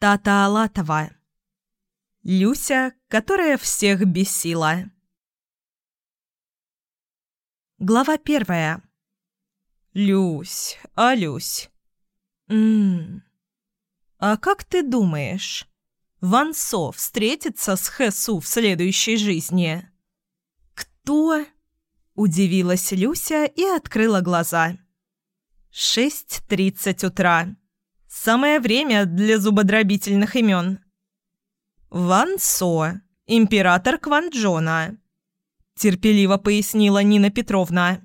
Тата Алатова. Люся, которая всех бесила. Глава первая. «Люсь, а Люсь?» «Ммм... А как ты думаешь, Ван встретится с Хэсу в следующей жизни?» «Кто?» – удивилась Люся и открыла глаза. «Шесть тридцать утра. Самое время для зубодробительных имен». «Ван Со, император Кванджона», – терпеливо пояснила Нина Петровна.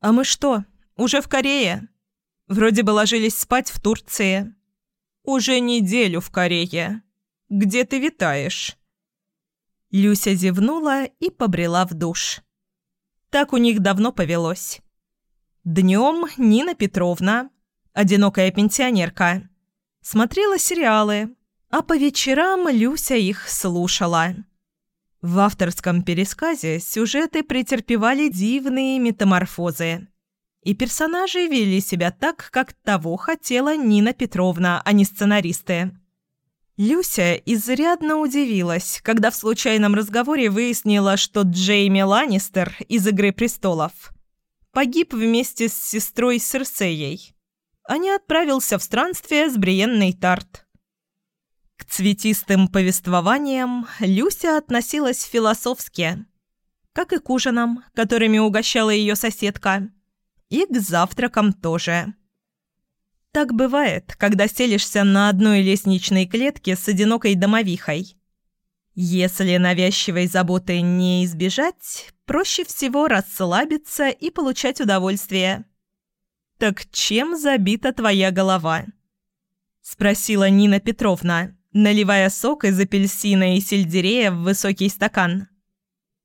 «А мы что, уже в Корее? Вроде бы ложились спать в Турции». «Уже неделю в Корее. Где ты витаешь?» Люся зевнула и побрела в душ. Так у них давно повелось. Днем Нина Петровна, одинокая пенсионерка, смотрела сериалы, а по вечерам Люся их слушала. В авторском пересказе сюжеты претерпевали дивные метаморфозы. И персонажи вели себя так, как того хотела Нина Петровна, а не сценаристы. Люся изрядно удивилась, когда в случайном разговоре выяснила, что Джейми Ланнистер из «Игры престолов» погиб вместе с сестрой Серсеей, а не отправился в странствие с Бриенной Тарт. К цветистым повествованиям Люся относилась философски, как и к ужинам, которыми угощала ее соседка, и к завтракам тоже. Так бывает, когда селишься на одной лестничной клетке с одинокой домовихой. Если навязчивой заботы не избежать, проще всего расслабиться и получать удовольствие. «Так чем забита твоя голова?» – спросила Нина Петровна наливая сок из апельсина и сельдерея в высокий стакан.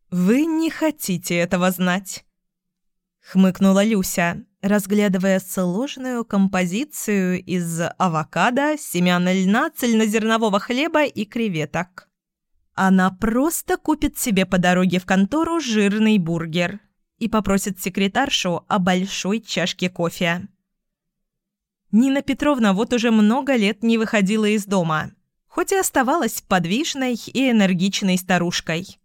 «Вы не хотите этого знать», — хмыкнула Люся, разглядывая сложную композицию из авокадо, семян льна, цельнозернового хлеба и креветок. Она просто купит себе по дороге в контору жирный бургер и попросит секретаршу о большой чашке кофе. Нина Петровна вот уже много лет не выходила из дома – хоть и оставалась подвижной и энергичной старушкой.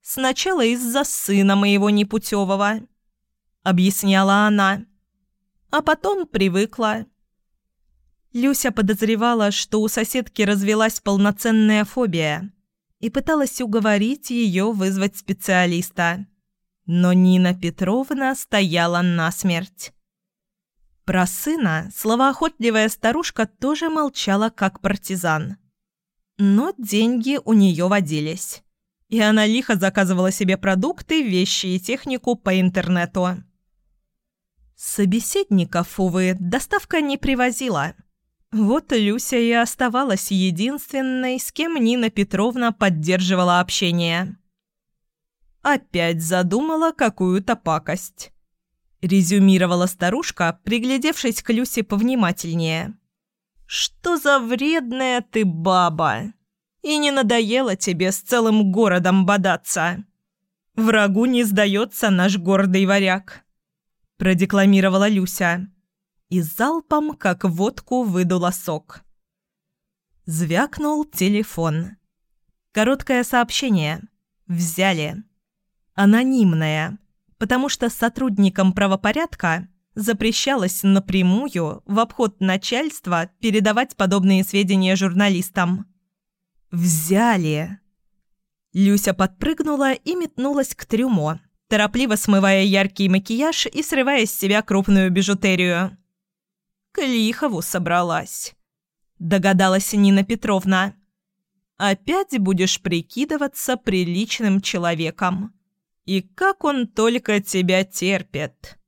«Сначала из-за сына моего непутевого», — объясняла она, — «а потом привыкла». Люся подозревала, что у соседки развелась полноценная фобия и пыталась уговорить ее вызвать специалиста. Но Нина Петровна стояла насмерть. Про сына словоохотливая старушка тоже молчала как партизан. Но деньги у нее водились. И она лихо заказывала себе продукты, вещи и технику по интернету. Собеседников, увы, доставка не привозила. Вот Люся и оставалась единственной, с кем Нина Петровна поддерживала общение. Опять задумала какую-то пакость. – резюмировала старушка, приглядевшись к Люсе повнимательнее. «Что за вредная ты баба! И не надоело тебе с целым городом бодаться? Врагу не сдается наш гордый варяг!» – продекламировала Люся. И залпом, как водку, выдула сок. Звякнул телефон. Короткое сообщение. Взяли. Анонимное потому что сотрудникам правопорядка запрещалось напрямую в обход начальства передавать подобные сведения журналистам. «Взяли!» Люся подпрыгнула и метнулась к трюмо, торопливо смывая яркий макияж и срывая с себя крупную бижутерию. «К Лихову собралась», – догадалась Нина Петровна. «Опять будешь прикидываться приличным человеком». И как он только тебя терпит!»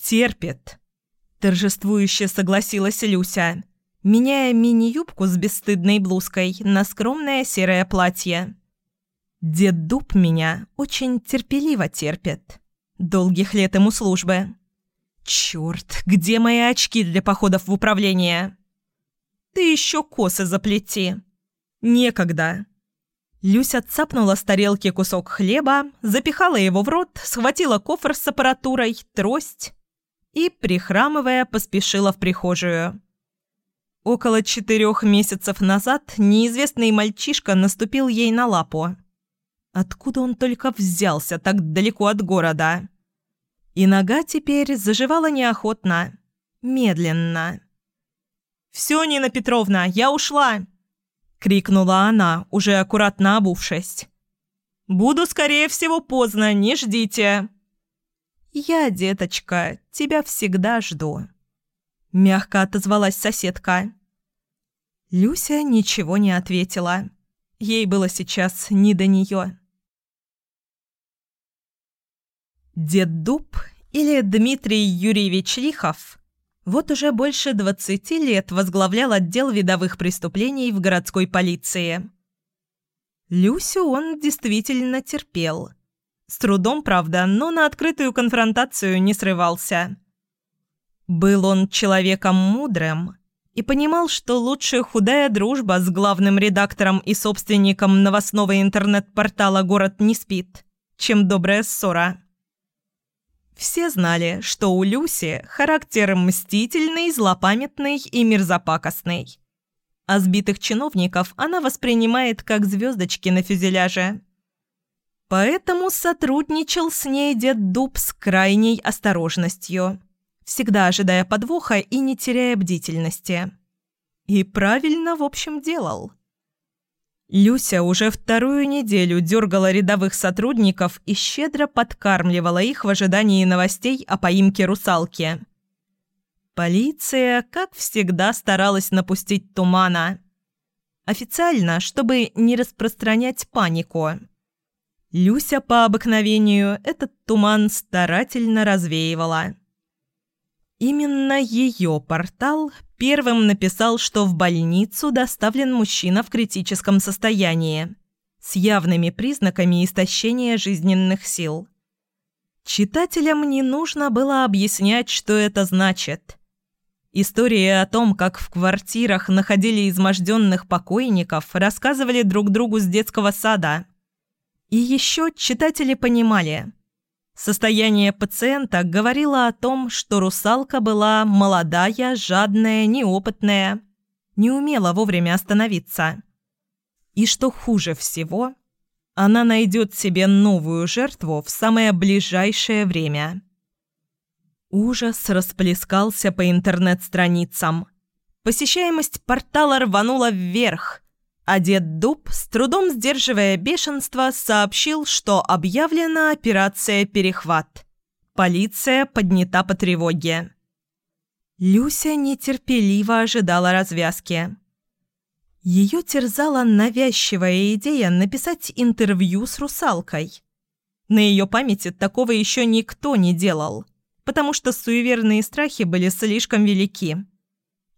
«Терпит!» – торжествующе согласилась Люся, меняя мини-юбку с бесстыдной блузкой на скромное серое платье. «Дед Дуб меня очень терпеливо терпит. Долгих лет ему службы. Черт, где мои очки для походов в управление?» «Ты еще косы заплети!» «Некогда!» Люся цапнула с тарелки кусок хлеба, запихала его в рот, схватила кофр с аппаратурой, трость и, прихрамывая, поспешила в прихожую. Около четырех месяцев назад неизвестный мальчишка наступил ей на лапу. Откуда он только взялся так далеко от города? И нога теперь заживала неохотно, медленно. «Все, Нина Петровна, я ушла!» — крикнула она, уже аккуратно обувшись. «Буду, скорее всего, поздно, не ждите!» «Я, деточка, тебя всегда жду», — мягко отозвалась соседка. Люся ничего не ответила. Ей было сейчас не до нее. Дед Дуб или Дмитрий Юрьевич Лихов вот уже больше 20 лет возглавлял отдел видовых преступлений в городской полиции. Люсю он действительно терпел. С трудом, правда, но на открытую конфронтацию не срывался. Был он человеком мудрым и понимал, что лучше худая дружба с главным редактором и собственником новостного интернет-портала «Город не спит», чем добрая ссора. Все знали, что у Люси характер мстительный, злопамятный и мерзопакостный. А сбитых чиновников она воспринимает как звездочки на фюзеляже. Поэтому сотрудничал с ней дед Дуб с крайней осторожностью, всегда ожидая подвоха и не теряя бдительности. И правильно, в общем, делал. Люся уже вторую неделю дергала рядовых сотрудников и щедро подкармливала их в ожидании новостей о поимке русалки. Полиция, как всегда, старалась напустить тумана. Официально, чтобы не распространять панику. Люся по обыкновению этот туман старательно развеивала. Именно ее портал первым написал, что в больницу доставлен мужчина в критическом состоянии, с явными признаками истощения жизненных сил. Читателям не нужно было объяснять, что это значит. Истории о том, как в квартирах находили изможденных покойников, рассказывали друг другу с детского сада – и еще читатели понимали. Состояние пациента говорило о том, что русалка была молодая, жадная, неопытная, не умела вовремя остановиться. И что хуже всего, она найдет себе новую жертву в самое ближайшее время. Ужас расплескался по интернет-страницам. Посещаемость портала рванула вверх – а дед Дуб, с трудом сдерживая бешенство, сообщил, что объявлена операция «Перехват». Полиция поднята по тревоге. Люся нетерпеливо ожидала развязки. Ее терзала навязчивая идея написать интервью с русалкой. На ее памяти такого еще никто не делал, потому что суеверные страхи были слишком велики.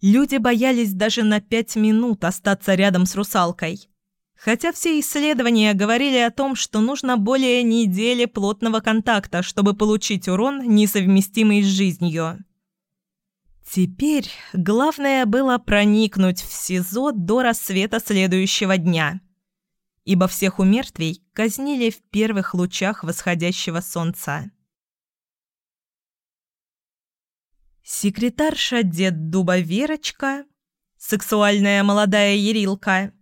Люди боялись даже на пять минут остаться рядом с русалкой. Хотя все исследования говорили о том, что нужно более недели плотного контакта, чтобы получить урон, несовместимый с жизнью. Теперь главное было проникнуть в СИЗО до рассвета следующего дня, ибо всех умертвий казнили в первых лучах восходящего солнца. Секретарша дед Дуба Верочка, сексуальная молодая Ерилка,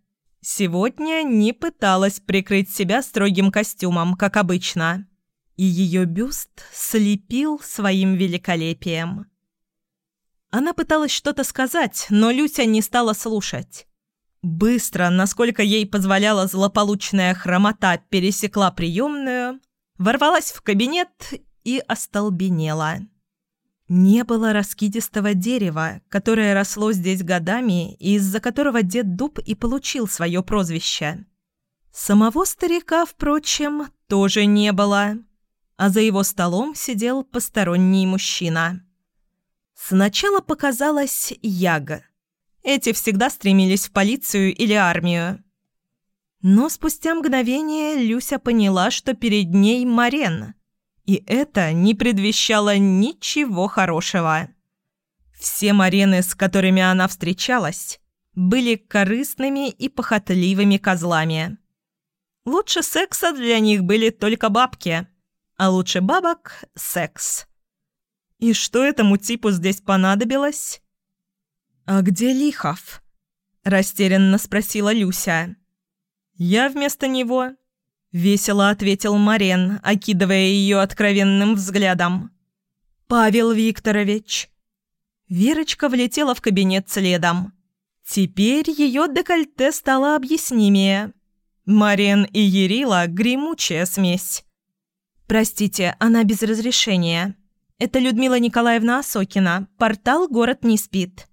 сегодня не пыталась прикрыть себя строгим костюмом, как обычно, и ее бюст слепил своим великолепием. Она пыталась что-то сказать, но Люся не стала слушать. Быстро, насколько ей позволяла злополучная хромота, пересекла приемную, ворвалась в кабинет и остолбенела. Не было раскидистого дерева, которое росло здесь годами и из-за которого дед Дуб и получил свое прозвище. Самого старика, впрочем, тоже не было, а за его столом сидел посторонний мужчина. Сначала показалась Яга. Эти всегда стремились в полицию или армию. Но спустя мгновение Люся поняла, что перед ней Марен – и это не предвещало ничего хорошего. Все марены, с которыми она встречалась, были корыстными и похотливыми козлами. Лучше секса для них были только бабки, а лучше бабок – секс. И что этому типу здесь понадобилось? «А где Лихов?» – растерянно спросила Люся. «Я вместо него», – весело ответил Марен, окидывая ее откровенным взглядом. «Павел Викторович». Верочка влетела в кабинет следом. Теперь ее декольте стало объяснимее. Марен и Ерила – гремучая смесь. «Простите, она без разрешения. Это Людмила Николаевна Осокина. Портал «Город не спит».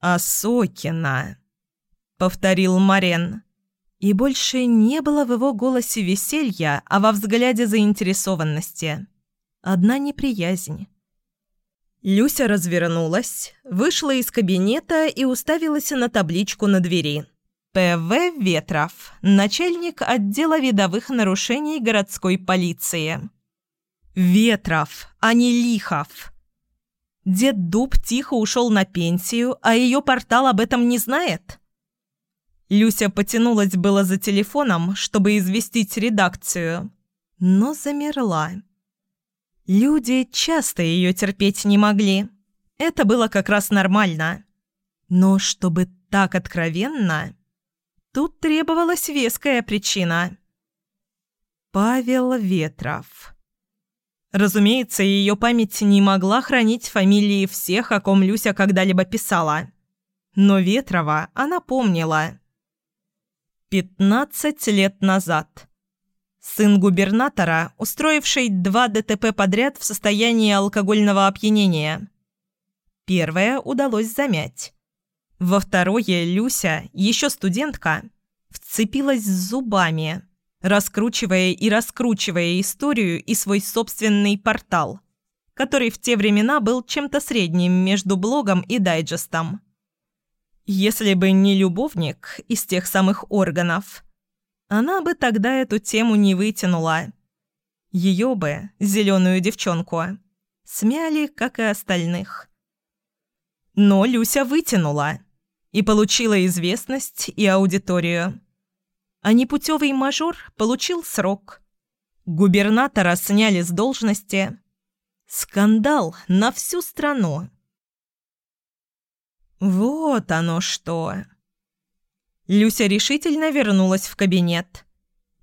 «Осокина», – повторил Марен. И больше не было в его голосе веселья, а во взгляде заинтересованности. Одна неприязнь. Люся развернулась, вышла из кабинета и уставилась на табличку на двери. П.В. Ветров, начальник отдела видовых нарушений городской полиции. Ветров, а не Лихов. Дед Дуб тихо ушел на пенсию, а ее портал об этом не знает? Люся потянулась было за телефоном, чтобы известить редакцию, но замерла. Люди часто ее терпеть не могли. Это было как раз нормально. Но чтобы так откровенно... Тут требовалась веская причина. Павел Ветров. Разумеется, ее память не могла хранить фамилии всех, о ком Люся когда-либо писала. Но Ветрова она помнила. Пятнадцать лет назад. Сын губернатора, устроивший два ДТП подряд в состоянии алкогольного опьянения. Первое удалось замять. Во второе Люся, еще студентка, вцепилась зубами, раскручивая и раскручивая историю и свой собственный портал, который в те времена был чем-то средним между блогом и дайджестом. Если бы не любовник из тех самых органов – она бы тогда эту тему не вытянула. Ее бы, зеленую девчонку, смяли, как и остальных. Но Люся вытянула и получила известность и аудиторию. А непутевый мажор получил срок. Губернатора сняли с должности. Скандал на всю страну. Вот оно что. Люся решительно вернулась в кабинет.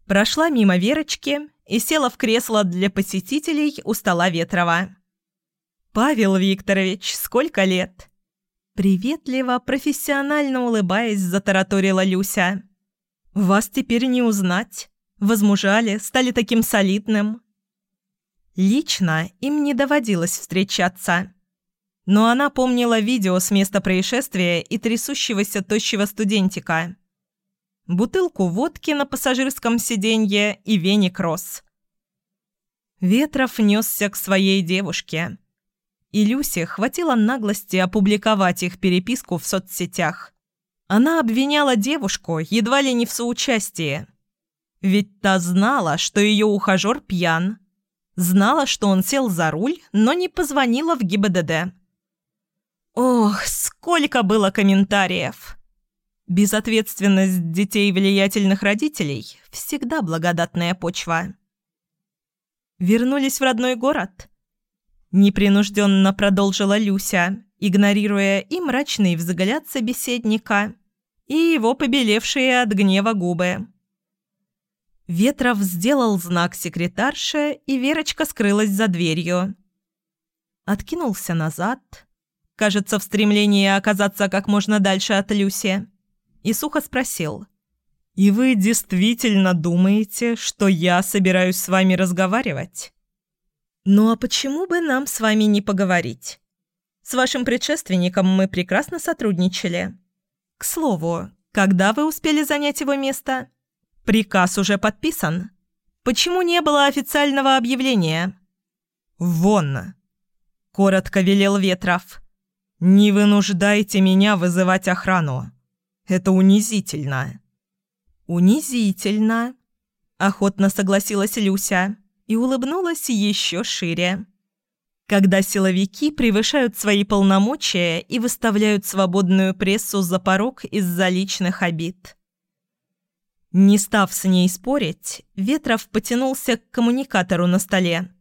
Прошла мимо Верочки и села в кресло для посетителей у стола Ветрова. «Павел Викторович, сколько лет?» Приветливо, профессионально улыбаясь, затараторила Люся. «Вас теперь не узнать. Возмужали, стали таким солидным». Лично им не доводилось встречаться. Но она помнила видео с места происшествия и трясущегося тощего студентика. Бутылку водки на пассажирском сиденье и веник роз. Ветров несся к своей девушке. И Люсе хватило наглости опубликовать их переписку в соцсетях. Она обвиняла девушку едва ли не в соучастии. Ведь та знала, что ее ухажер пьян. Знала, что он сел за руль, но не позвонила в ГИБДД. Ох, сколько было комментариев! Безответственность детей влиятельных родителей – всегда благодатная почва. Вернулись в родной город? Непринужденно продолжила Люся, игнорируя и мрачный взгляд собеседника, и его побелевшие от гнева губы. Ветров сделал знак секретарше, и Верочка скрылась за дверью. Откинулся назад – кажется, в стремлении оказаться как можно дальше от Люси, и сухо спросил. «И вы действительно думаете, что я собираюсь с вами разговаривать?» «Ну а почему бы нам с вами не поговорить? С вашим предшественником мы прекрасно сотрудничали. К слову, когда вы успели занять его место? Приказ уже подписан. Почему не было официального объявления?» «Вон!» – коротко велел Ветров. «Не вынуждайте меня вызывать охрану. Это унизительно». «Унизительно», – охотно согласилась Люся и улыбнулась еще шире. «Когда силовики превышают свои полномочия и выставляют свободную прессу за порог из-за личных обид». Не став с ней спорить, Ветров потянулся к коммуникатору на столе.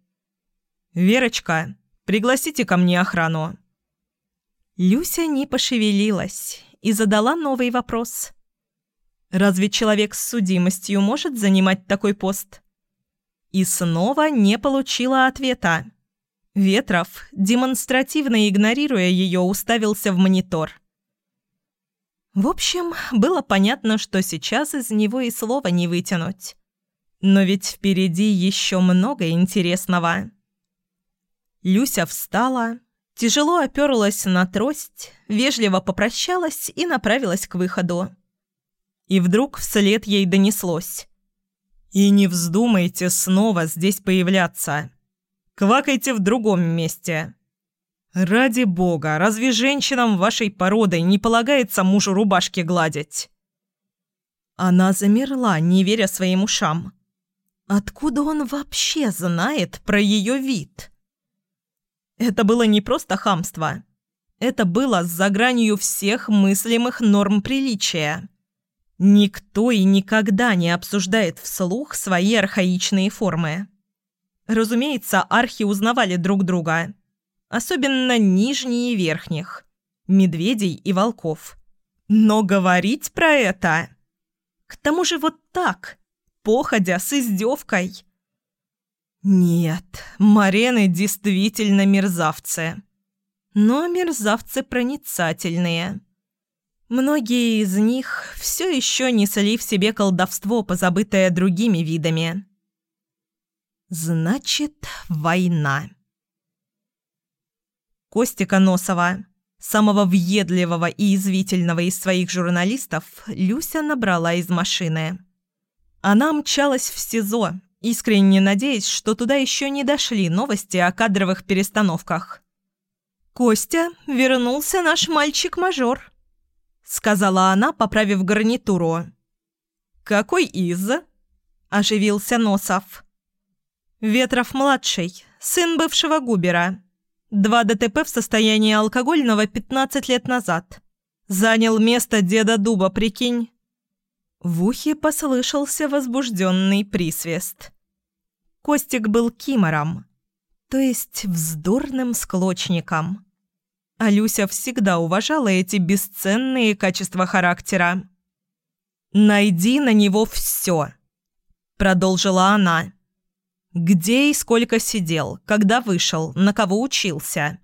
«Верочка, пригласите ко мне охрану». Люся не пошевелилась и задала новый вопрос. «Разве человек с судимостью может занимать такой пост?» И снова не получила ответа. Ветров, демонстративно игнорируя ее, уставился в монитор. В общем, было понятно, что сейчас из него и слова не вытянуть. Но ведь впереди еще много интересного. Люся встала, тяжело оперлась на трость, вежливо попрощалась и направилась к выходу. И вдруг вслед ей донеслось. «И не вздумайте снова здесь появляться. Квакайте в другом месте». «Ради бога, разве женщинам вашей породы не полагается мужу рубашки гладить?» Она замерла, не веря своим ушам. Откуда он вообще знает про ее вид? Это было не просто хамство. Это было за гранью всех мыслимых норм приличия. Никто и никогда не обсуждает вслух свои архаичные формы. Разумеется, архи узнавали друг друга – особенно нижние и верхних, медведей и волков. Но говорить про это... К тому же вот так, походя с издевкой. Нет, марены действительно мерзавцы. Но мерзавцы проницательные. Многие из них все еще несли в себе колдовство, позабытое другими видами. Значит, война. Костика Носова, самого въедливого и извительного из своих журналистов, Люся набрала из машины. Она мчалась в СИЗО, искренне надеясь, что туда еще не дошли новости о кадровых перестановках. «Костя, вернулся наш мальчик-мажор», — сказала она, поправив гарнитуру. «Какой из?» – оживился Носов. «Ветров-младший, сын бывшего губера. Два ДТП в состоянии алкогольного 15 лет назад. Занял место деда Дуба, прикинь. В ухе послышался возбужденный присвист. Костик был кимором, то есть вздорным склочником. А Люся всегда уважала эти бесценные качества характера. «Найди на него все», — продолжила она. Где и сколько сидел, когда вышел, на кого учился.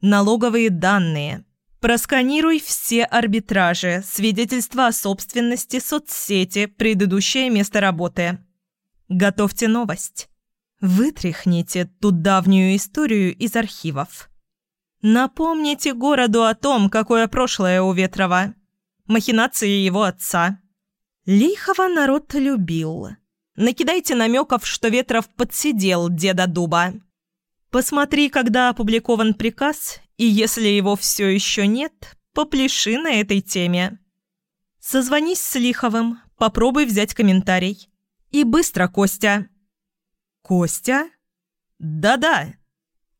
Налоговые данные. Просканируй все арбитражи, свидетельства о собственности, соцсети, предыдущее место работы. Готовьте новость. Вытряхните ту давнюю историю из архивов. Напомните городу о том, какое прошлое у Ветрова. Махинации его отца. Лихого народ любил. Накидайте намеков, что Ветров подсидел деда Дуба. Посмотри, когда опубликован приказ, и если его все еще нет, попляши на этой теме. Созвонись с Лиховым, попробуй взять комментарий. И быстро, Костя. Костя? Да-да.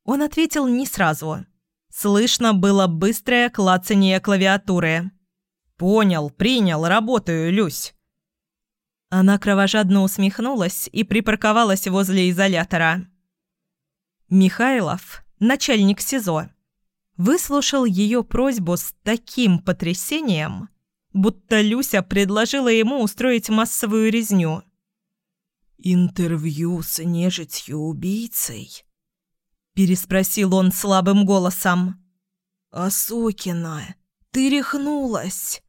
Он ответил не сразу. Слышно было быстрое клацание клавиатуры. «Понял, принял, работаю, Люсь». Она кровожадно усмехнулась и припарковалась возле изолятора. Михайлов, начальник СИЗО, выслушал ее просьбу с таким потрясением, будто Люся предложила ему устроить массовую резню. «Интервью с нежитью-убийцей?» – переспросил он слабым голосом. «Осокина, ты рехнулась!»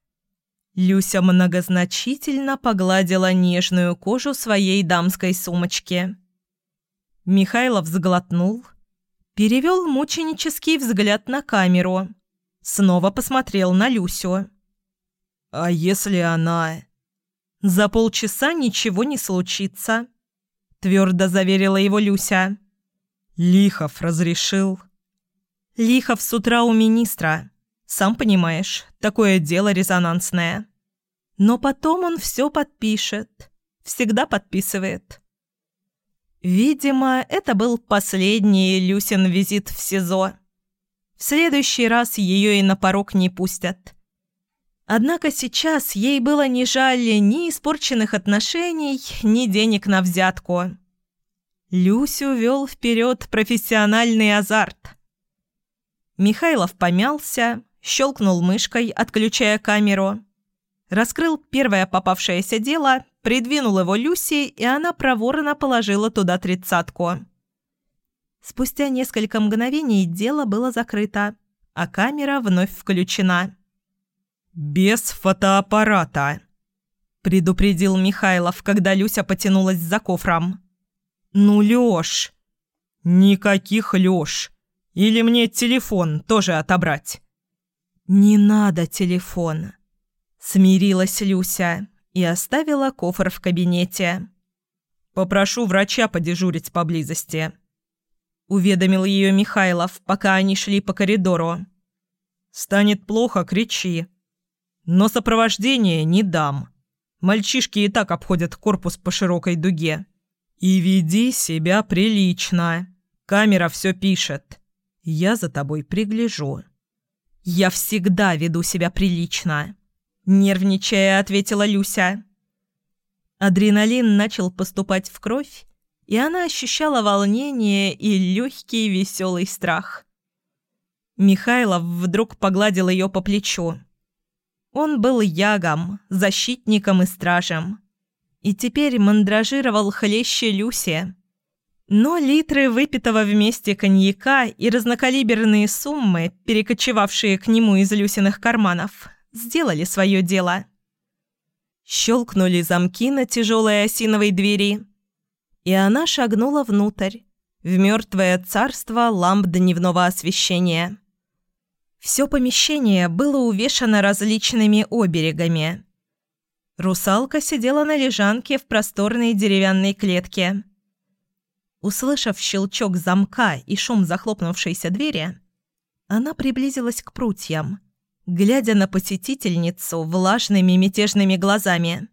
Люся многозначительно погладила нежную кожу своей дамской сумочки. Михайлов сглотнул, перевел мученический взгляд на камеру, снова посмотрел на Люсю. «А если она...» «За полчаса ничего не случится», — твердо заверила его Люся. «Лихов разрешил». «Лихов с утра у министра. Сам понимаешь, такое дело резонансное. Но потом он все подпишет. Всегда подписывает. Видимо, это был последний Люсин визит в СИЗО. В следующий раз ее и на порог не пустят. Однако сейчас ей было не жаль ни испорченных отношений, ни денег на взятку. Люсю вел вперед профессиональный азарт. Михайлов помялся, щелкнул мышкой, отключая камеру. Раскрыл первое попавшееся дело, придвинул его Люси, и она проворно положила туда тридцатку. Спустя несколько мгновений дело было закрыто, а камера вновь включена. «Без фотоаппарата», – предупредил Михайлов, когда Люся потянулась за кофром. «Ну, Лёш!» «Никаких Лёш! Или мне телефон тоже отобрать?» «Не надо телефон», – смирилась Люся и оставила кофр в кабинете. «Попрошу врача подежурить поблизости», – уведомил ее Михайлов, пока они шли по коридору. «Станет плохо, кричи. Но сопровождение не дам. Мальчишки и так обходят корпус по широкой дуге. И веди себя прилично. Камера все пишет. Я за тобой пригляжу». «Я всегда веду себя прилично», – нервничая ответила Люся. Адреналин начал поступать в кровь, и она ощущала волнение и легкий веселый страх. Михайлов вдруг погладил ее по плечу. Он был ягом, защитником и стражем. И теперь мандражировал хлеще Люси. Но литры выпитого вместе коньяка и разнокалиберные суммы, перекочевавшие к нему из Люсиных карманов, сделали свое дело. Щелкнули замки на тяжелой осиновой двери, и она шагнула внутрь, в мертвое царство ламп дневного освещения. Все помещение было увешано различными оберегами. Русалка сидела на лежанке в просторной деревянной клетке – Услышав щелчок замка и шум захлопнувшейся двери, она приблизилась к прутьям, глядя на посетительницу влажными мятежными глазами.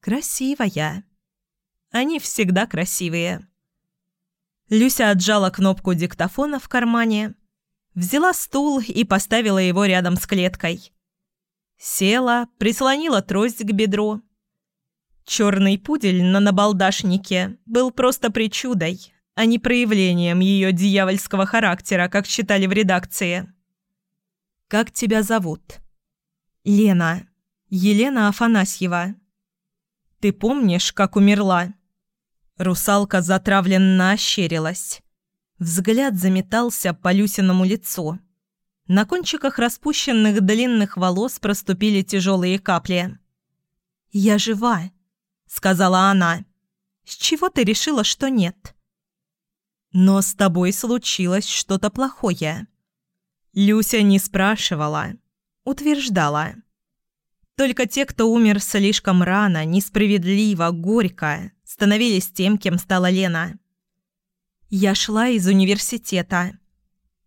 «Красивая. Они всегда красивые». Люся отжала кнопку диктофона в кармане, взяла стул и поставила его рядом с клеткой. Села, прислонила трость к бедру Черный пудель на набалдашнике был просто причудой, а не проявлением ее дьявольского характера, как считали в редакции. «Как тебя зовут?» «Лена. Елена Афанасьева». «Ты помнишь, как умерла?» Русалка затравленно ощерилась. Взгляд заметался по Люсиному лицу. На кончиках распущенных длинных волос проступили тяжелые капли. «Я жива!» — сказала она. «С чего ты решила, что нет?» «Но с тобой случилось что-то плохое». Люся не спрашивала, утверждала. Только те, кто умер слишком рано, несправедливо, горько, становились тем, кем стала Лена. Я шла из университета.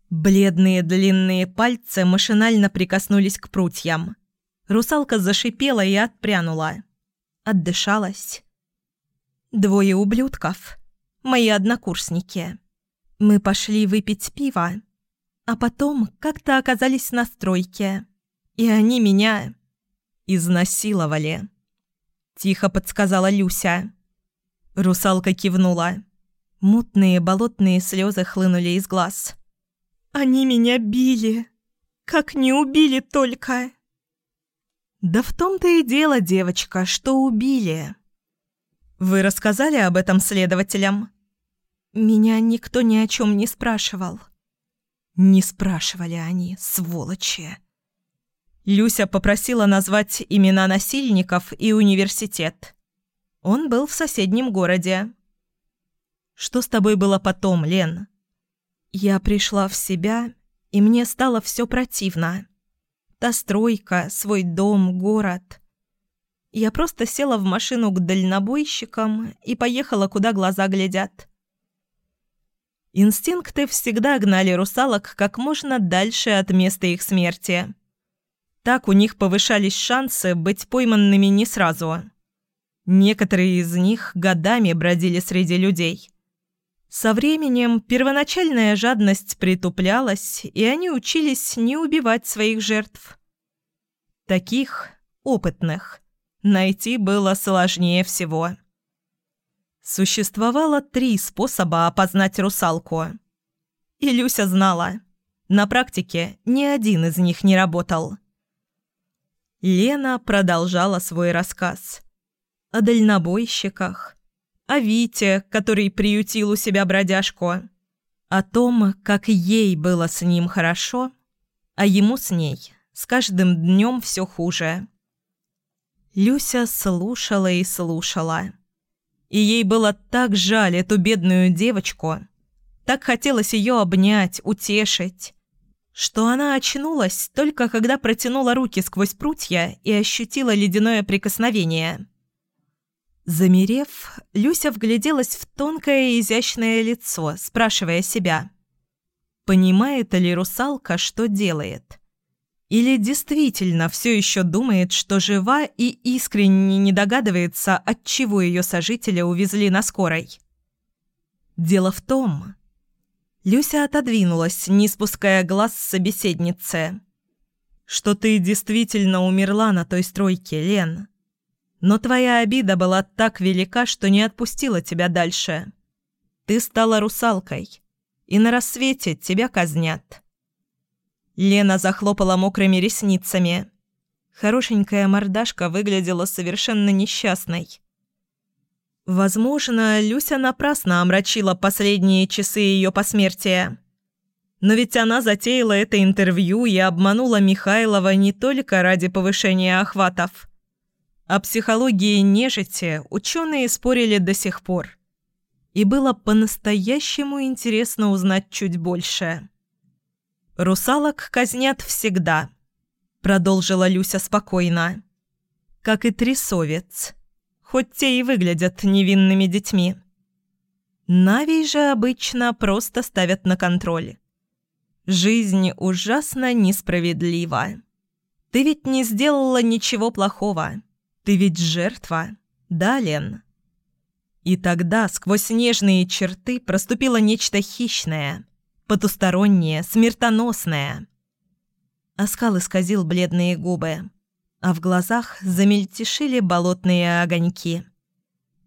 Бледные длинные пальцы машинально прикоснулись к прутьям. Русалка зашипела и отпрянула отдышалась. Двое ублюдков, мои однокурсники. Мы пошли выпить пиво, а потом как-то оказались на стройке, и они меня изнасиловали. Тихо подсказала Люся. Русалка кивнула. Мутные болотные слезы хлынули из глаз. «Они меня били! Как не убили только!» «Да в том-то и дело, девочка, что убили». «Вы рассказали об этом следователям?» «Меня никто ни о чем не спрашивал». «Не спрашивали они, сволочи». Люся попросила назвать имена насильников и университет. Он был в соседнем городе. «Что с тобой было потом, Лен?» «Я пришла в себя, и мне стало все противно». Та стройка, свой дом, город. Я просто села в машину к дальнобойщикам и поехала, куда глаза глядят. Инстинкты всегда гнали русалок как можно дальше от места их смерти. Так у них повышались шансы быть пойманными не сразу. Некоторые из них годами бродили среди людей – со временем первоначальная жадность притуплялась, и они учились не убивать своих жертв. Таких, опытных, найти было сложнее всего. Существовало три способа опознать русалку. И Люся знала. На практике ни один из них не работал. Лена продолжала свой рассказ. О дальнобойщиках, о Вите, который приютил у себя бродяжку, о том, как ей было с ним хорошо, а ему с ней с каждым днем все хуже. Люся слушала и слушала. И ей было так жаль эту бедную девочку, так хотелось ее обнять, утешить, что она очнулась только когда протянула руки сквозь прутья и ощутила ледяное прикосновение. Замерев, Люся вгляделась в тонкое изящное лицо, спрашивая себя, понимает ли русалка, что делает. Или действительно все еще думает, что жива и искренне не догадывается, от чего ее сожителя увезли на скорой. Дело в том... Люся отодвинулась, не спуская глаз с собеседницы. «Что ты действительно умерла на той стройке, Лен?» Но твоя обида была так велика, что не отпустила тебя дальше. Ты стала русалкой, и на рассвете тебя казнят». Лена захлопала мокрыми ресницами. Хорошенькая мордашка выглядела совершенно несчастной. Возможно, Люся напрасно омрачила последние часы ее посмертия. Но ведь она затеяла это интервью и обманула Михайлова не только ради повышения охватов – о психологии нежити ученые спорили до сих пор. И было по-настоящему интересно узнать чуть больше. «Русалок казнят всегда», — продолжила Люся спокойно. «Как и трясовец, хоть те и выглядят невинными детьми. Навий же обычно просто ставят на контроль. Жизнь ужасно несправедлива. Ты ведь не сделала ничего плохого». Ты ведь жертва, да, Лен?» И тогда сквозь нежные черты проступило нечто хищное, потустороннее, смертоносное. Оскал исказил бледные губы, а в глазах замельтешили болотные огоньки.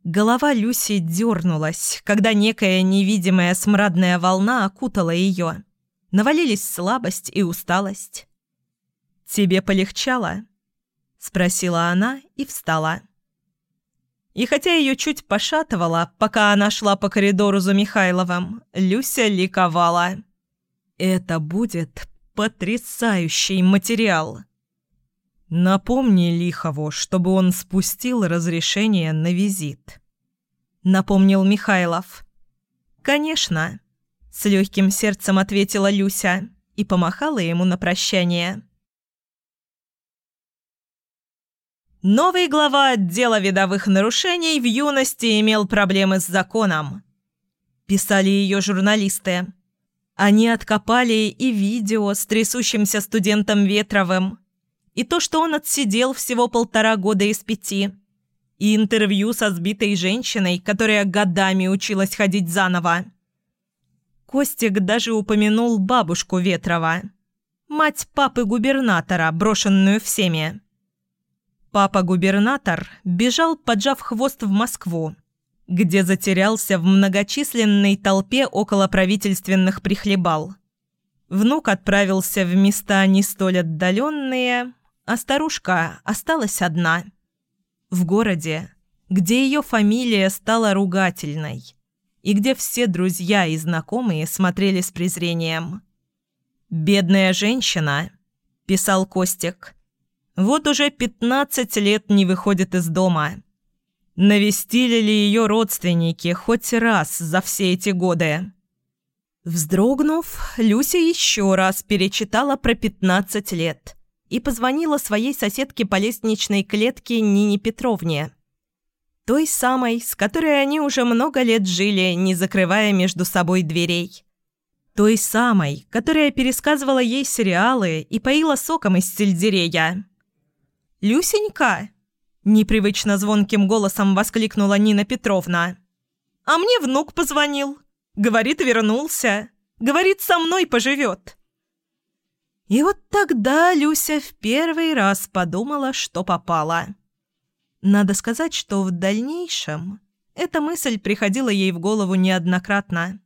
Голова Люси дернулась, когда некая невидимая смрадная волна окутала ее. Навалились слабость и усталость. «Тебе полегчало?» спросила она и встала. И хотя ее чуть пошатывало, пока она шла по коридору за Михайловым, Люся ликовала. «Это будет потрясающий материал!» «Напомни Лихову, чтобы он спустил разрешение на визит», — напомнил Михайлов. «Конечно», — с легким сердцем ответила Люся и помахала ему на прощание. Новый глава отдела видовых нарушений в юности имел проблемы с законом. Писали ее журналисты. Они откопали и видео с трясущимся студентом Ветровым, и то, что он отсидел всего полтора года из пяти, и интервью со сбитой женщиной, которая годами училась ходить заново. Костик даже упомянул бабушку Ветрова, мать папы губернатора, брошенную всеми. Папа-губернатор бежал, поджав хвост в Москву, где затерялся в многочисленной толпе около правительственных прихлебал. Внук отправился в места не столь отдаленные, а старушка осталась одна. В городе, где ее фамилия стала ругательной и где все друзья и знакомые смотрели с презрением. «Бедная женщина», – писал Костик, – вот уже 15 лет не выходит из дома. Навестили ли ее родственники хоть раз за все эти годы? Вздрогнув, Люся еще раз перечитала про 15 лет и позвонила своей соседке по лестничной клетке Нине Петровне. Той самой, с которой они уже много лет жили, не закрывая между собой дверей. Той самой, которая пересказывала ей сериалы и поила соком из сельдерея. «Люсенька!» – непривычно звонким голосом воскликнула Нина Петровна. «А мне внук позвонил. Говорит, вернулся. Говорит, со мной поживет». И вот тогда Люся в первый раз подумала, что попала. Надо сказать, что в дальнейшем эта мысль приходила ей в голову неоднократно.